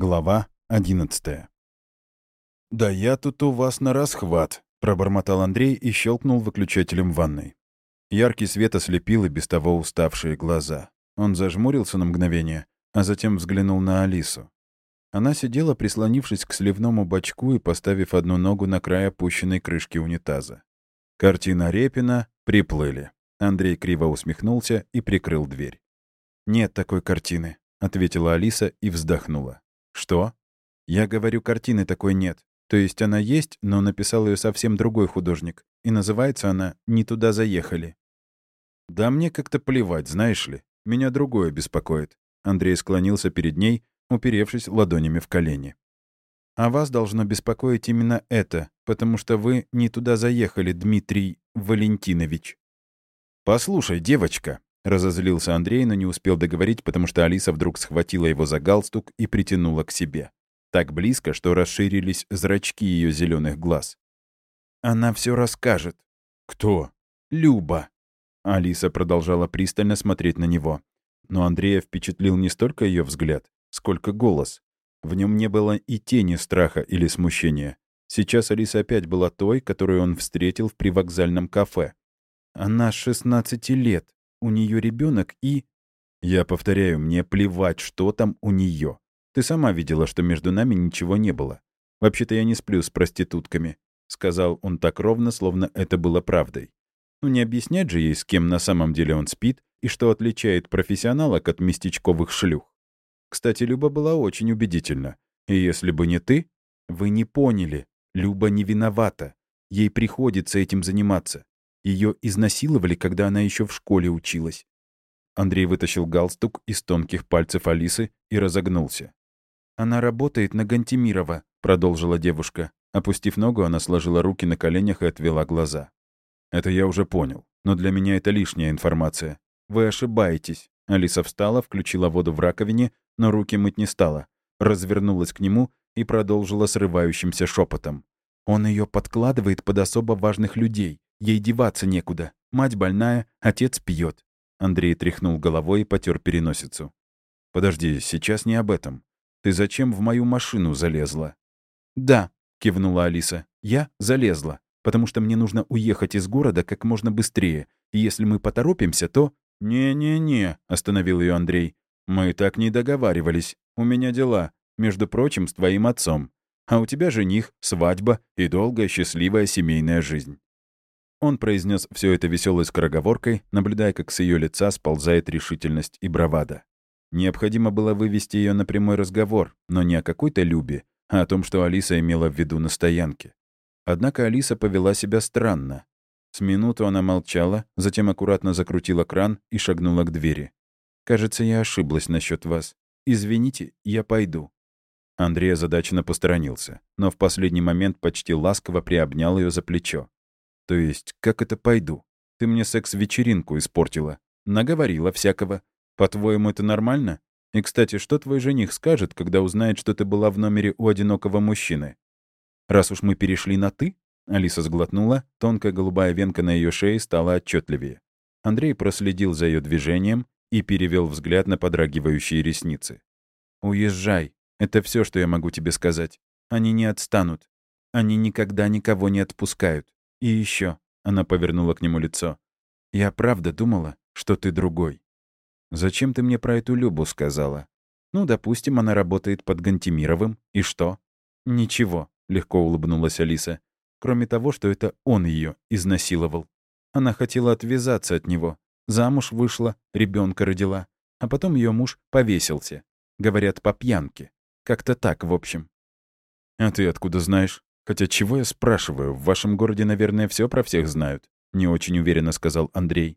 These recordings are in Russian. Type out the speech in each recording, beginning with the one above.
Глава 11 «Да я тут у вас на расхват», — пробормотал Андрей и щелкнул выключателем ванной. Яркий свет ослепил и без того уставшие глаза. Он зажмурился на мгновение, а затем взглянул на Алису. Она сидела, прислонившись к сливному бачку и поставив одну ногу на край опущенной крышки унитаза. Картина Репина приплыли. Андрей криво усмехнулся и прикрыл дверь. «Нет такой картины», — ответила Алиса и вздохнула. «Что?» «Я говорю, картины такой нет. То есть она есть, но написал ее совсем другой художник. И называется она «Не туда заехали». «Да мне как-то плевать, знаешь ли. Меня другое беспокоит». Андрей склонился перед ней, уперевшись ладонями в колени. «А вас должно беспокоить именно это, потому что вы не туда заехали, Дмитрий Валентинович». «Послушай, девочка», — разозлился Андрей, но не успел договорить, потому что Алиса вдруг схватила его за галстук и притянула к себе. Так близко, что расширились зрачки ее зеленых глаз. «Она все расскажет». «Кто?» «Люба». Алиса продолжала пристально смотреть на него. Но Андрея впечатлил не столько ее взгляд, сколько голос. В нем не было и тени страха или смущения. Сейчас Алиса опять была той, которую он встретил в привокзальном кафе. Она 16 лет, у нее ребенок и... Я повторяю, мне плевать, что там у нее. Ты сама видела, что между нами ничего не было. Вообще-то я не сплю с проститутками, сказал он так ровно, словно это было правдой. Ну не объяснять же ей, с кем на самом деле он спит и что отличает профессионалок от местечковых шлюх. Кстати, Люба была очень убедительна. И если бы не ты, вы не поняли. Люба не виновата. Ей приходится этим заниматься. Ее изнасиловали, когда она еще в школе училась. Андрей вытащил галстук из тонких пальцев Алисы и разогнулся. «Она работает на Гантимирова», — продолжила девушка. Опустив ногу, она сложила руки на коленях и отвела глаза. «Это я уже понял, но для меня это лишняя информация. Вы ошибаетесь». Алиса встала, включила воду в раковине, но руки мыть не стала. Развернулась к нему и продолжила срывающимся шепотом. «Он ее подкладывает под особо важных людей. Ей деваться некуда. Мать больная, отец пьет. Андрей тряхнул головой и потер переносицу. «Подожди, сейчас не об этом. Ты зачем в мою машину залезла?» «Да», — кивнула Алиса. «Я залезла, потому что мне нужно уехать из города как можно быстрее. И если мы поторопимся, то...» «Не-не-не», — остановил ее Андрей. «Мы так не договаривались. У меня дела, между прочим, с твоим отцом. А у тебя жених, свадьба и долгая счастливая семейная жизнь. Он произнес все это веселой скороговоркой, наблюдая, как с ее лица сползает решительность и бравада. Необходимо было вывести ее на прямой разговор, но не о какой-то любе, а о том, что Алиса имела в виду на стоянке. Однако Алиса повела себя странно. С минуту она молчала, затем аккуратно закрутила кран и шагнула к двери. «Кажется, я ошиблась насчет вас. Извините, я пойду». Андрей озадаченно посторонился, но в последний момент почти ласково приобнял ее за плечо. То есть, как это пойду? Ты мне секс-вечеринку испортила. Наговорила всякого. По-твоему, это нормально? И, кстати, что твой жених скажет, когда узнает, что ты была в номере у одинокого мужчины? Раз уж мы перешли на «ты», Алиса сглотнула, тонкая голубая венка на ее шее стала отчетливее. Андрей проследил за ее движением и перевел взгляд на подрагивающие ресницы. «Уезжай. Это все, что я могу тебе сказать. Они не отстанут. Они никогда никого не отпускают. И еще, она повернула к нему лицо. Я правда думала, что ты другой. Зачем ты мне про эту Любу сказала? Ну, допустим, она работает под Гантимировым. И что? Ничего, легко улыбнулась Алиса. Кроме того, что это он ее изнасиловал. Она хотела отвязаться от него. Замуж вышла, ребенка родила. А потом ее муж повесился. Говорят, по пьянке. Как-то так, в общем. «А ты откуда знаешь?» Хотя чего я спрашиваю? В вашем городе, наверное, все про всех знают. Не очень уверенно сказал Андрей.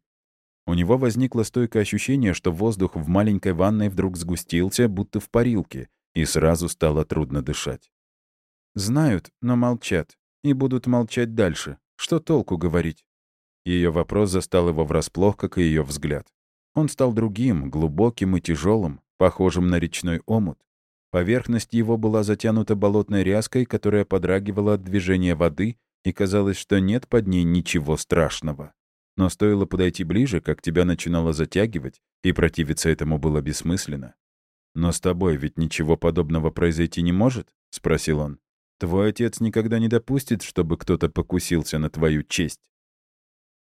У него возникло стойкое ощущение, что воздух в маленькой ванной вдруг сгустился, будто в парилке, и сразу стало трудно дышать. «Знают, но молчат. И будут молчать дальше. Что толку говорить?» Ее вопрос застал его врасплох, как и ее взгляд. Он стал другим, глубоким и тяжелым, похожим на речной омут. Поверхность его была затянута болотной ряской, которая подрагивала от движения воды, и казалось, что нет под ней ничего страшного. Но стоило подойти ближе, как тебя начинало затягивать, и противиться этому было бессмысленно. «Но с тобой ведь ничего подобного произойти не может?» — спросил он. «Твой отец никогда не допустит, чтобы кто-то покусился на твою честь».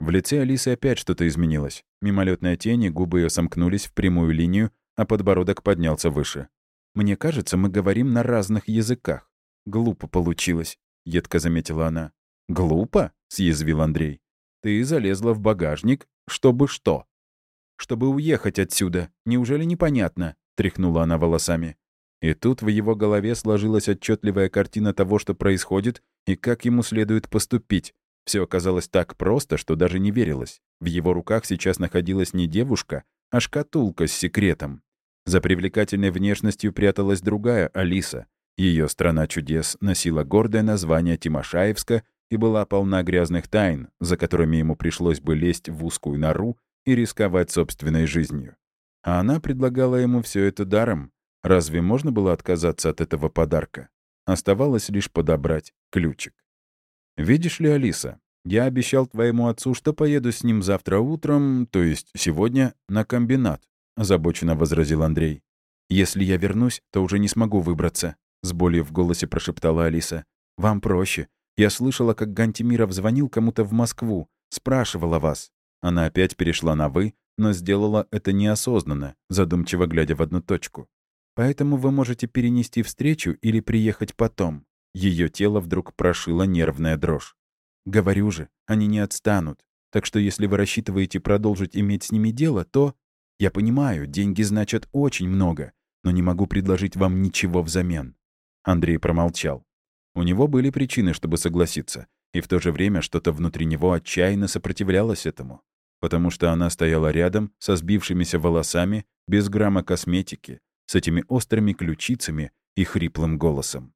В лице Алисы опять что-то изменилось. Мимолетная тень и губы ее сомкнулись в прямую линию, а подбородок поднялся выше. «Мне кажется, мы говорим на разных языках. Глупо получилось», — едко заметила она. «Глупо?» — съязвил Андрей. «Ты залезла в багажник, чтобы что?» «Чтобы уехать отсюда. Неужели непонятно?» — тряхнула она волосами. И тут в его голове сложилась отчетливая картина того, что происходит, и как ему следует поступить. Все оказалось так просто, что даже не верилось. В его руках сейчас находилась не девушка, а шкатулка с секретом. За привлекательной внешностью пряталась другая Алиса. Ее страна чудес носила гордое название Тимошаевска и была полна грязных тайн, за которыми ему пришлось бы лезть в узкую нору и рисковать собственной жизнью. А она предлагала ему все это даром. Разве можно было отказаться от этого подарка? Оставалось лишь подобрать ключик. «Видишь ли, Алиса, я обещал твоему отцу, что поеду с ним завтра утром, то есть сегодня, на комбинат», — озабоченно возразил Андрей. «Если я вернусь, то уже не смогу выбраться», — с болью в голосе прошептала Алиса. «Вам проще. Я слышала, как Гантимиров звонил кому-то в Москву, спрашивала вас». Она опять перешла на «вы», но сделала это неосознанно, задумчиво глядя в одну точку. Поэтому вы можете перенести встречу или приехать потом. Ее тело вдруг прошило нервная дрожь. Говорю же, они не отстанут. Так что если вы рассчитываете продолжить иметь с ними дело, то... Я понимаю, деньги значат очень много, но не могу предложить вам ничего взамен. Андрей промолчал. У него были причины, чтобы согласиться, и в то же время что-то внутри него отчаянно сопротивлялось этому потому что она стояла рядом со сбившимися волосами, без грамма косметики, с этими острыми ключицами и хриплым голосом.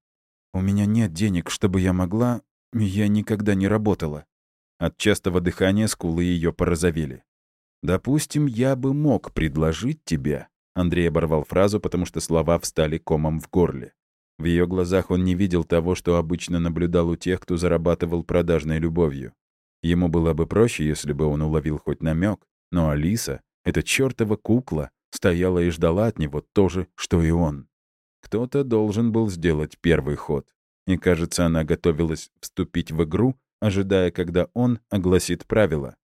«У меня нет денег, чтобы я могла... Я никогда не работала». От частого дыхания скулы ее порозовели. «Допустим, я бы мог предложить тебе...» Андрей оборвал фразу, потому что слова встали комом в горле. В ее глазах он не видел того, что обычно наблюдал у тех, кто зарабатывал продажной любовью. Ему было бы проще, если бы он уловил хоть намек, но Алиса, эта чертова кукла, стояла и ждала от него то же, что и он. Кто-то должен был сделать первый ход. И, кажется, она готовилась вступить в игру, ожидая, когда он огласит правила.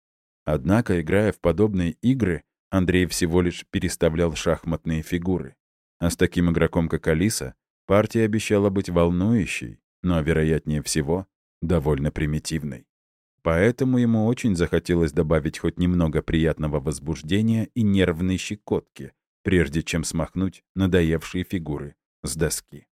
Однако, играя в подобные игры, Андрей всего лишь переставлял шахматные фигуры. А с таким игроком, как Алиса, партия обещала быть волнующей, но, вероятнее всего, довольно примитивной. Поэтому ему очень захотелось добавить хоть немного приятного возбуждения и нервной щекотки, прежде чем смахнуть надоевшие фигуры с доски.